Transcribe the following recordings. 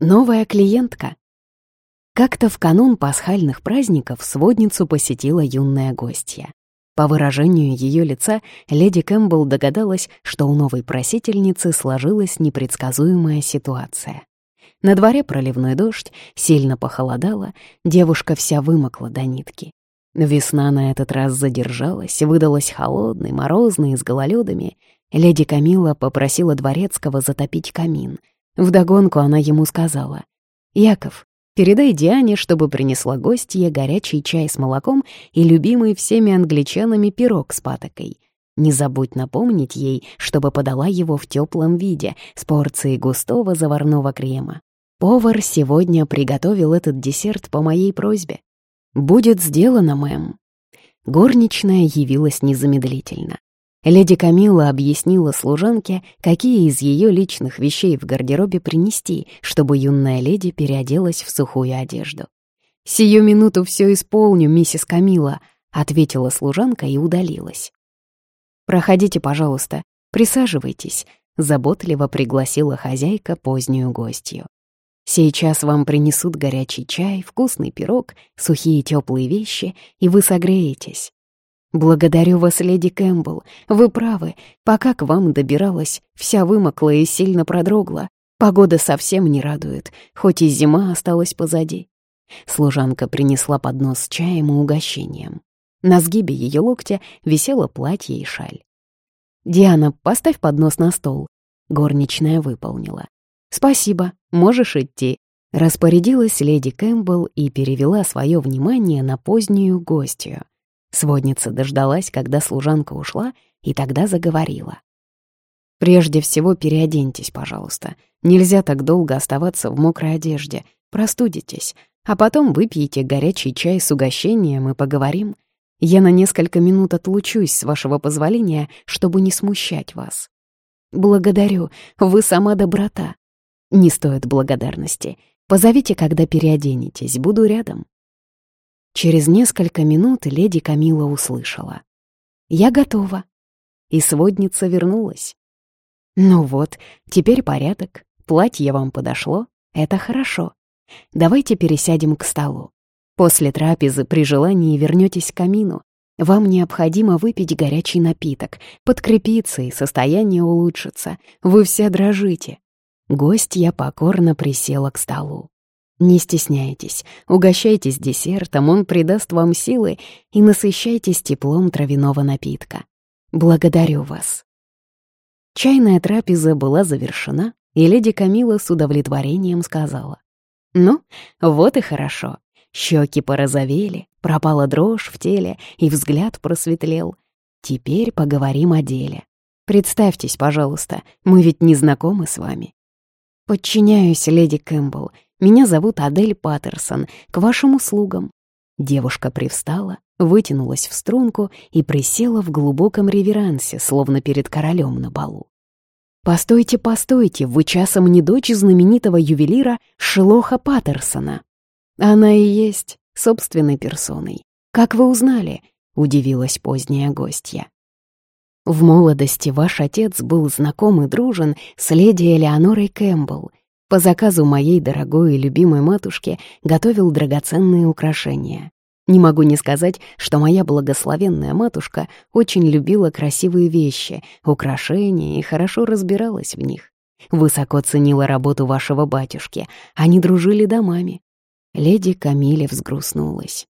Новая клиентка. Как-то в канун пасхальных праздников сводницу посетила юная гостья. По выражению ее лица, леди Кэмпбелл догадалась, что у новой просительницы сложилась непредсказуемая ситуация. На дворе проливной дождь, сильно похолодало, девушка вся вымокла до нитки. Весна на этот раз задержалась, выдалась холодной, морозной, с гололедами. Леди Камила попросила Дворецкого затопить камин — Вдогонку она ему сказала, «Яков, передай Диане, чтобы принесла гостье горячий чай с молоком и любимый всеми англичанами пирог с патокой. Не забудь напомнить ей, чтобы подала его в теплом виде с порцией густого заварного крема. Повар сегодня приготовил этот десерт по моей просьбе. Будет сделано, мэм». Горничная явилась незамедлительно. Леди Камила объяснила служанке, какие из ее личных вещей в гардеробе принести, чтобы юная леди переоделась в сухую одежду. «Сию минуту все исполню, миссис Камила», — ответила служанка и удалилась. «Проходите, пожалуйста, присаживайтесь», — заботливо пригласила хозяйка позднюю гостью. «Сейчас вам принесут горячий чай, вкусный пирог, сухие теплые вещи, и вы согреетесь. «Благодарю вас, леди Кэмпбелл. Вы правы. Пока к вам добиралась, вся вымокла и сильно продрогла. Погода совсем не радует, хоть и зима осталась позади». Служанка принесла поднос с чаем и угощением. На сгибе ее локтя висело платье и шаль. «Диана, поставь поднос на стол». Горничная выполнила. «Спасибо, можешь идти», — распорядилась леди Кэмпбелл и перевела свое внимание на позднюю гостью — Сводница дождалась, когда служанка ушла, и тогда заговорила. «Прежде всего переоденьтесь, пожалуйста. Нельзя так долго оставаться в мокрой одежде. Простудитесь. А потом выпьете горячий чай с угощением и поговорим. Я на несколько минут отлучусь, с вашего позволения, чтобы не смущать вас. Благодарю, вы сама доброта. Не стоит благодарности. Позовите, когда переоденетесь, буду рядом. Через несколько минут леди Камила услышала. «Я готова». И сводница вернулась. «Ну вот, теперь порядок. Платье вам подошло. Это хорошо. Давайте пересядем к столу. После трапезы при желании вернётесь к камину. Вам необходимо выпить горячий напиток, подкрепиться и состояние улучшится. Вы все дрожите». Гостья покорно присела к столу. Не стесняйтесь, угощайтесь десертом, он придаст вам силы и насыщайтесь теплом травяного напитка. Благодарю вас. Чайная трапеза была завершена, и леди Камила с удовлетворением сказала. «Ну, вот и хорошо. Щеки порозовели, пропала дрожь в теле, и взгляд просветлел. Теперь поговорим о деле. Представьтесь, пожалуйста, мы ведь не знакомы с вами». «Подчиняюсь, леди Кэмпбелл, меня зовут Адель Паттерсон, к вашим услугам». Девушка привстала, вытянулась в струнку и присела в глубоком реверансе, словно перед королем на балу. «Постойте, постойте, вы часом не дочь знаменитого ювелира Шелоха Паттерсона?» «Она и есть, собственной персоной. Как вы узнали?» — удивилась поздняя гостья. В молодости ваш отец был знаком и дружен с леди Элеонорой Кэмпбелл, по заказу моей дорогой и любимой матушки готовил драгоценные украшения. Не могу не сказать, что моя благословенная матушка очень любила красивые вещи, украшения и хорошо разбиралась в них. Высоко ценила работу вашего батюшки, они дружили домами. Леди Камиле взгрустнулась.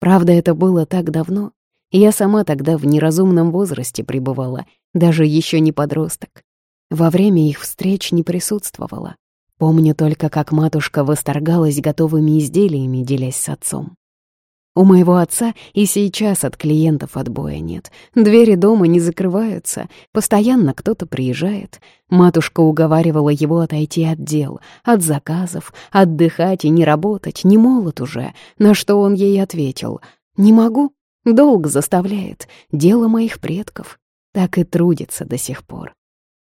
Правда, это было так давно. Я сама тогда в неразумном возрасте пребывала, даже еще не подросток. Во время их встреч не присутствовала. Помню только, как матушка восторгалась готовыми изделиями, делясь с отцом. У моего отца и сейчас от клиентов отбоя нет. Двери дома не закрываются, постоянно кто-то приезжает. Матушка уговаривала его отойти от дел, от заказов, отдыхать и не работать, не молод уже, на что он ей ответил «Не могу, долг заставляет, дело моих предков». Так и трудится до сих пор.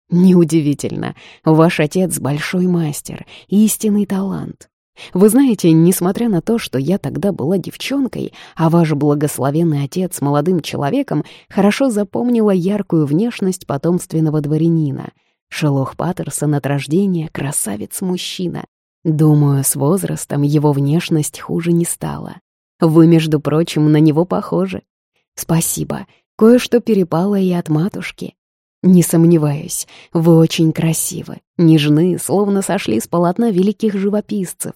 Неудивительно, ваш отец большой мастер, истинный талант. Вы знаете, несмотря на то, что я тогда была девчонкой, а ваш благословенный отец молодым человеком, хорошо запомнила яркую внешность потомственного дворянина. Шелох Паттерсон от рождения — красавец-мужчина. Думаю, с возрастом его внешность хуже не стала. Вы, между прочим, на него похожи. Спасибо, кое-что перепало и от матушки. Не сомневаюсь, вы очень красивы, нежны, словно сошли с полотна великих живописцев.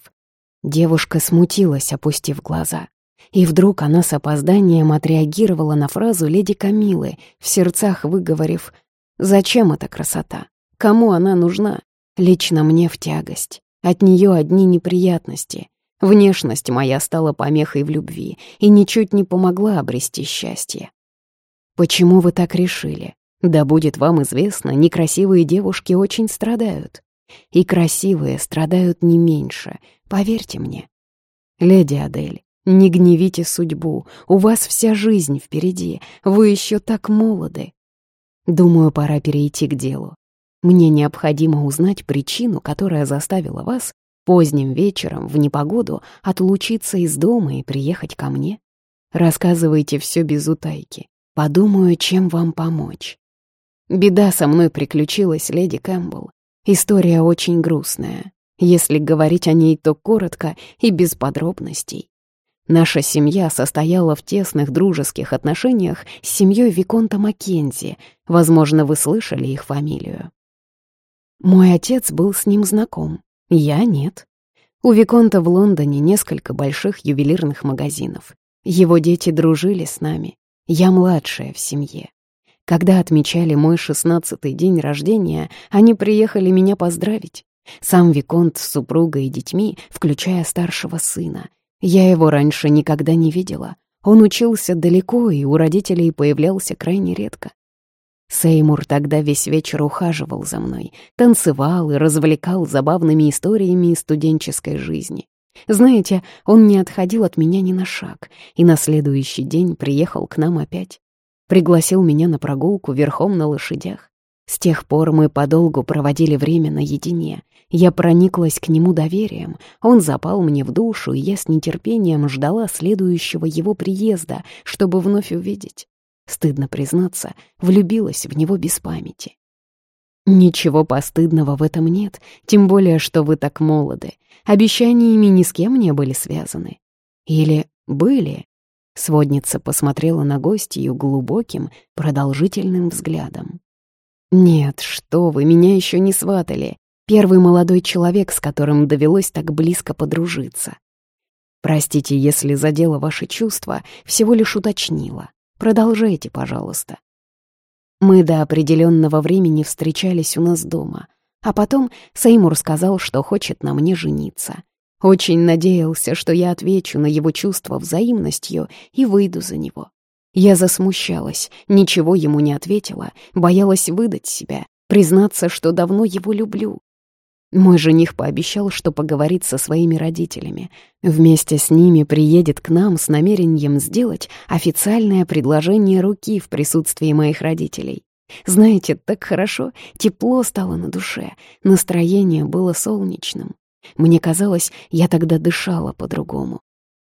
Девушка смутилась, опустив глаза. И вдруг она с опозданием отреагировала на фразу леди Камилы, в сердцах выговорив «Зачем эта красота? Кому она нужна? Лично мне в тягость. От нее одни неприятности. Внешность моя стала помехой в любви и ничуть не помогла обрести счастье. Почему вы так решили? Да будет вам известно, некрасивые девушки очень страдают. И красивые страдают не меньше, поверьте мне. Леди Адель, не гневите судьбу, у вас вся жизнь впереди, вы еще так молоды. Думаю, пора перейти к делу. Мне необходимо узнать причину, которая заставила вас поздним вечером в непогоду отлучиться из дома и приехать ко мне? Рассказывайте все без утайки. Подумаю, чем вам помочь. Беда со мной приключилась, леди Кэмпбелл. История очень грустная. Если говорить о ней, то коротко и без подробностей. Наша семья состояла в тесных дружеских отношениях с семьей Виконта Маккензи. Возможно, вы слышали их фамилию. Мой отец был с ним знаком. Я нет. У Виконта в Лондоне несколько больших ювелирных магазинов. Его дети дружили с нами. Я младшая в семье. Когда отмечали мой шестнадцатый день рождения, они приехали меня поздравить. Сам Виконт с супругой и детьми, включая старшего сына. Я его раньше никогда не видела. Он учился далеко и у родителей появлялся крайне редко. Сеймур тогда весь вечер ухаживал за мной, танцевал и развлекал забавными историями из студенческой жизни. Знаете, он не отходил от меня ни на шаг, и на следующий день приехал к нам опять. Пригласил меня на прогулку верхом на лошадях. С тех пор мы подолгу проводили время наедине. Я прониклась к нему доверием, он запал мне в душу, и я с нетерпением ждала следующего его приезда, чтобы вновь увидеть стыдно признаться, влюбилась в него без памяти. Ничего постыдного в этом нет, тем более, что вы так молоды. Обещаниями ни с кем не были связаны. Или были? Сводница посмотрела на гостью глубоким, продолжительным взглядом. «Нет, что вы, меня еще не сватали. Первый молодой человек, с которым довелось так близко подружиться. Простите, если задела ваши чувства, всего лишь уточнила. Продолжайте, пожалуйста. Мы до определенного времени встречались у нас дома, а потом Сеймур сказал, что хочет на мне жениться. Очень надеялся, что я отвечу на его чувства взаимностью и выйду за него. Я засмущалась, ничего ему не ответила, боялась выдать себя, признаться, что давно его люблю. Мой жених пообещал, что поговорит со своими родителями. Вместе с ними приедет к нам с намерением сделать официальное предложение руки в присутствии моих родителей. Знаете, так хорошо, тепло стало на душе, настроение было солнечным. Мне казалось, я тогда дышала по-другому.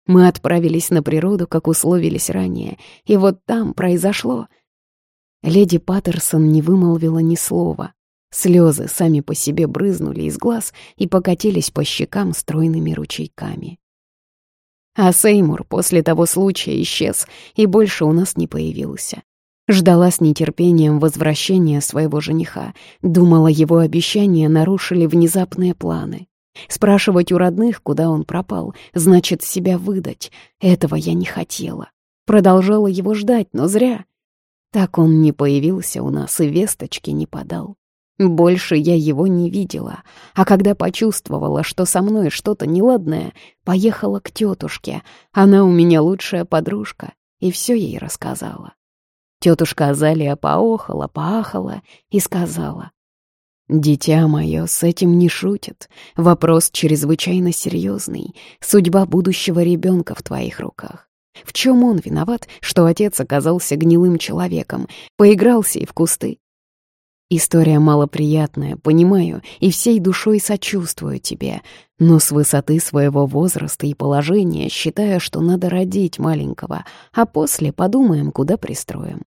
Мы отправились на природу, как условились ранее, и вот там произошло. Леди Паттерсон не вымолвила ни слова, Слезы сами по себе брызнули из глаз и покатились по щекам стройными ручейками. А Сеймур после того случая исчез и больше у нас не появился. Ждала с нетерпением возвращения своего жениха, думала, его обещания нарушили внезапные планы. Спрашивать у родных, куда он пропал, значит себя выдать. Этого я не хотела. Продолжала его ждать, но зря. Так он не появился у нас и весточки не подал. Больше я его не видела, а когда почувствовала, что со мной что-то неладное, поехала к тетушке. Она у меня лучшая подружка, и все ей рассказала. Тетушка Азалия поохала, поахала и сказала. «Дитя мое, с этим не шутят. Вопрос чрезвычайно серьезный. Судьба будущего ребенка в твоих руках. В чем он виноват, что отец оказался гнилым человеком, поигрался и в кусты, История малоприятная, понимаю, и всей душой сочувствую тебе, но с высоты своего возраста и положения считаю, что надо родить маленького, а после подумаем, куда пристроим.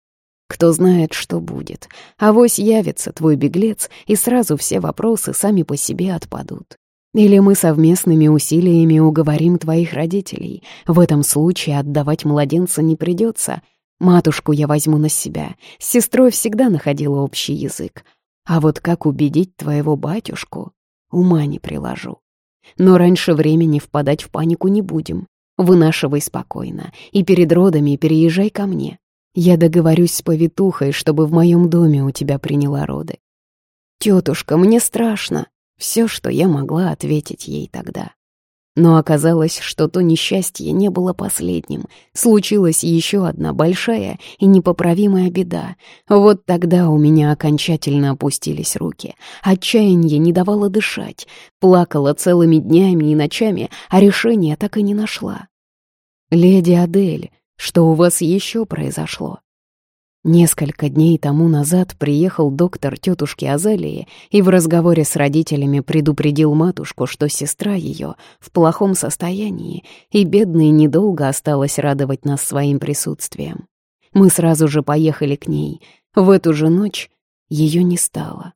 Кто знает, что будет. Авось явится твой беглец, и сразу все вопросы сами по себе отпадут. Или мы совместными усилиями уговорим твоих родителей. В этом случае отдавать младенца не придется. Матушку я возьму на себя. С сестрой всегда находила общий язык. А вот как убедить твоего батюшку, ума не приложу. Но раньше времени впадать в панику не будем. Вынашивай спокойно и перед родами переезжай ко мне. Я договорюсь с повитухой, чтобы в моем доме у тебя приняла роды. Тетушка, мне страшно. Все, что я могла ответить ей тогда. Но оказалось, что то несчастье не было последним. Случилась еще одна большая и непоправимая беда. Вот тогда у меня окончательно опустились руки. Отчаяние не давало дышать. Плакала целыми днями и ночами, а решения так и не нашла. «Леди Адель, что у вас еще произошло?» Несколько дней тому назад приехал доктор тетушки Азалии и в разговоре с родителями предупредил матушку, что сестра ее в плохом состоянии, и бедная недолго осталась радовать нас своим присутствием. Мы сразу же поехали к ней. В эту же ночь ее не стало.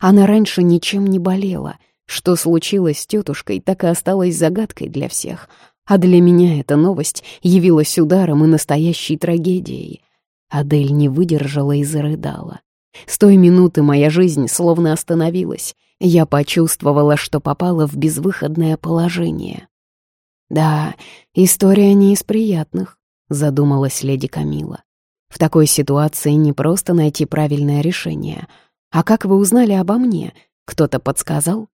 Она раньше ничем не болела. Что случилось с тетушкой, так и осталось загадкой для всех. А для меня эта новость явилась ударом и настоящей трагедией. Адель не выдержала и зарыдала. С той минуты моя жизнь словно остановилась. Я почувствовала, что попала в безвыходное положение. «Да, история не из приятных», — задумалась леди Камила. «В такой ситуации не просто найти правильное решение. А как вы узнали обо мне? Кто-то подсказал?»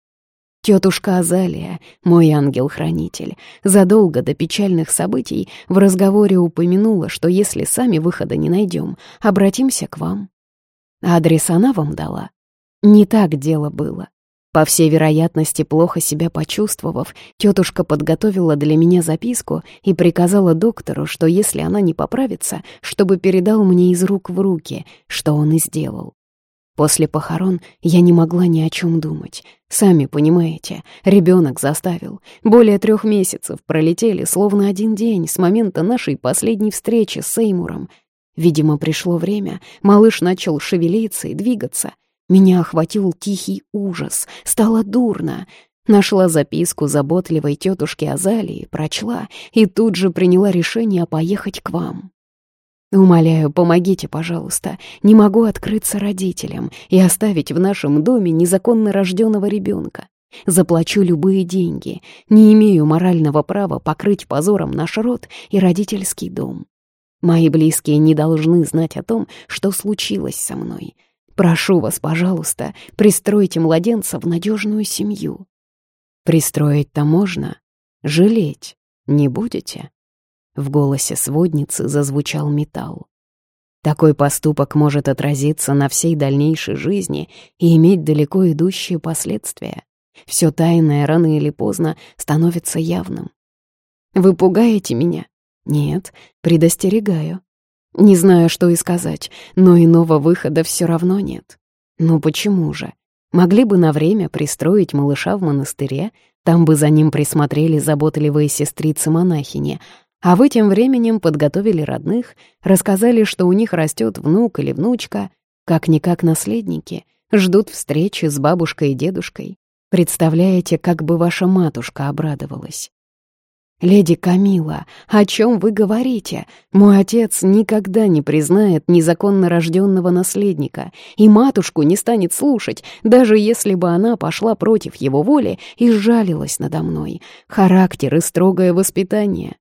Тетушка Азалия, мой ангел-хранитель, задолго до печальных событий в разговоре упомянула, что если сами выхода не найдем, обратимся к вам. Адрес она вам дала? Не так дело было. По всей вероятности, плохо себя почувствовав, тетушка подготовила для меня записку и приказала доктору, что если она не поправится, чтобы передал мне из рук в руки, что он и сделал. После похорон я не могла ни о чем думать. Сами понимаете, ребенок заставил. Более трех месяцев пролетели, словно один день, с момента нашей последней встречи с Сеймуром. Видимо, пришло время, малыш начал шевелиться и двигаться. Меня охватил тихий ужас, стало дурно. Нашла записку заботливой тетушки Азалии, прочла и тут же приняла решение поехать к вам. Умоляю, помогите, пожалуйста. Не могу открыться родителям и оставить в нашем доме незаконно рожденного ребенка. Заплачу любые деньги. Не имею морального права покрыть позором наш род и родительский дом. Мои близкие не должны знать о том, что случилось со мной. Прошу вас, пожалуйста, пристройте младенца в надежную семью. Пристроить-то можно, жалеть не будете? В голосе сводницы зазвучал металл. Такой поступок может отразиться на всей дальнейшей жизни и иметь далеко идущие последствия. Все тайное рано или поздно становится явным. Вы пугаете меня? Нет, предостерегаю. Не знаю, что и сказать, но иного выхода все равно нет. Ну почему же? Могли бы на время пристроить малыша в монастыре, там бы за ним присмотрели заботливые сестрицы-монахини, а вы тем временем подготовили родных, рассказали, что у них растет внук или внучка, как-никак наследники, ждут встречи с бабушкой и дедушкой. Представляете, как бы ваша матушка обрадовалась. «Леди Камила, о чем вы говорите? Мой отец никогда не признает незаконно рожденного наследника, и матушку не станет слушать, даже если бы она пошла против его воли и сжалилась надо мной. Характер и строгое воспитание.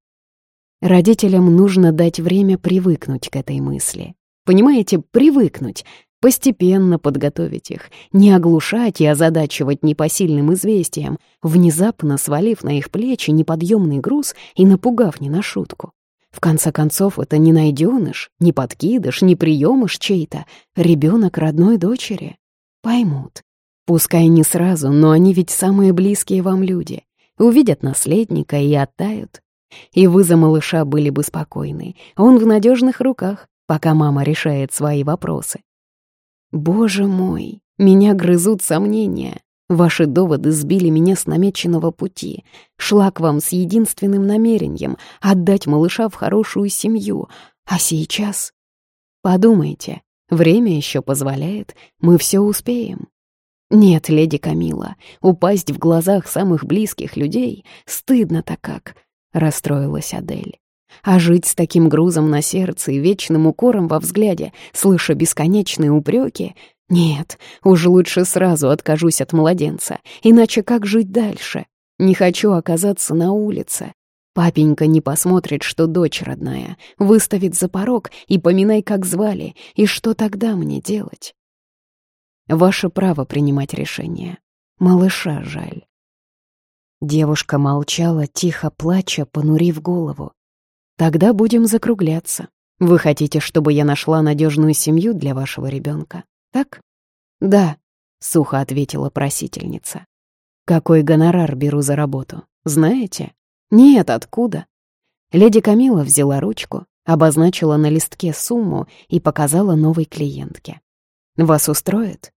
Родителям нужно дать время привыкнуть к этой мысли. Понимаете, привыкнуть, постепенно подготовить их, не оглушать и озадачивать непосильным известием, внезапно свалив на их плечи неподъемный груз и напугав не на шутку. В конце концов, это не найденыш, не подкидыш, не приемыш чей-то, ребенок родной дочери. Поймут. Пускай не сразу, но они ведь самые близкие вам люди. Увидят наследника и оттают. И вы за малыша были бы спокойны. Он в надежных руках, пока мама решает свои вопросы. Боже мой, меня грызут сомнения. Ваши доводы сбили меня с намеченного пути. Шла к вам с единственным намерением — отдать малыша в хорошую семью. А сейчас... Подумайте, время еще позволяет, мы все успеем. Нет, леди Камила, упасть в глазах самых близких людей стыдно-то как, расстроилась Адель. А жить с таким грузом на сердце и вечным укором во взгляде, слыша бесконечные упреки, нет, уж лучше сразу откажусь от младенца, иначе как жить дальше? Не хочу оказаться на улице. Папенька не посмотрит, что дочь родная, выставит за порог и поминай, как звали, и что тогда мне делать? Ваше право принимать решение. Малыша жаль. Девушка молчала, тихо плача, понурив голову. Тогда будем закругляться. Вы хотите, чтобы я нашла надежную семью для вашего ребенка, так? Да, сухо ответила просительница. Какой гонорар беру за работу, знаете? Нет, откуда? Леди Камила взяла ручку, обозначила на листке сумму и показала новой клиентке. Вас устроит?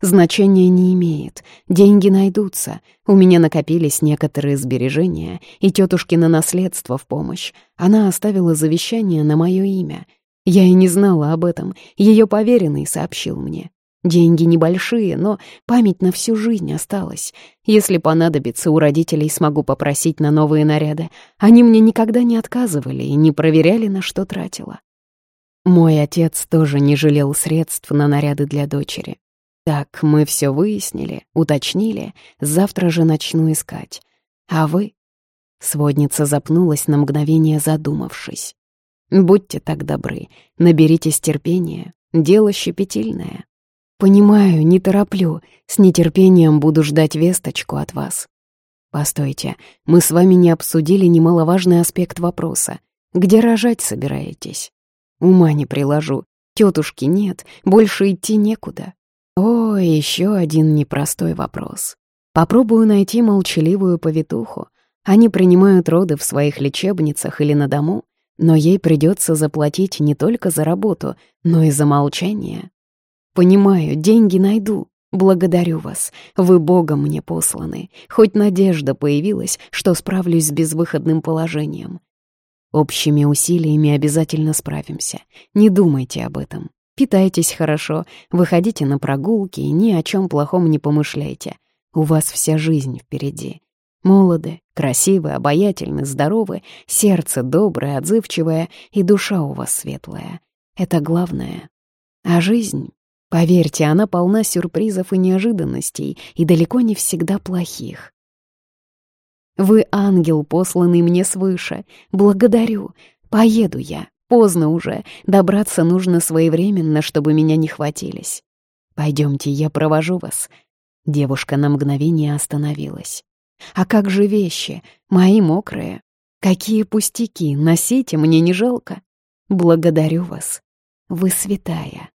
Значения не имеет. Деньги найдутся. У меня накопились некоторые сбережения, и тетушкино наследство в помощь. Она оставила завещание на мое имя. Я и не знала об этом. Ее поверенный сообщил мне. Деньги небольшие, но память на всю жизнь осталась. Если понадобится, у родителей смогу попросить на новые наряды. Они мне никогда не отказывали и не проверяли, на что тратила. Мой отец тоже не жалел средств на наряды для дочери. Так, мы все выяснили, уточнили, завтра же начну искать. А вы? Сводница запнулась на мгновение, задумавшись. Будьте так добры, наберитесь терпения, дело щепетильное. Понимаю, не тороплю, с нетерпением буду ждать весточку от вас. Постойте, мы с вами не обсудили немаловажный аспект вопроса. Где рожать собираетесь? Ума не приложу, тетушки нет, больше идти некуда. О, еще один непростой вопрос. Попробую найти молчаливую повитуху. Они принимают роды в своих лечебницах или на дому, но ей придется заплатить не только за работу, но и за молчание. Понимаю, деньги найду. Благодарю вас. Вы Богом мне посланы. Хоть надежда появилась, что справлюсь с безвыходным положением. Общими усилиями обязательно справимся. Не думайте об этом. Питайтесь хорошо, выходите на прогулки и ни о чем плохом не помышляйте. У вас вся жизнь впереди. Молоды, красивы, обаятельны, здоровы, сердце доброе, отзывчивое и душа у вас светлая. Это главное. А жизнь, поверьте, она полна сюрпризов и неожиданностей, и далеко не всегда плохих. Вы ангел, посланный мне свыше. Благодарю. Поеду я. Поздно уже, добраться нужно своевременно, чтобы меня не хватились. Пойдемте, я провожу вас». Девушка на мгновение остановилась. «А как же вещи? Мои мокрые. Какие пустяки, носите, мне не жалко. Благодарю вас. Вы святая».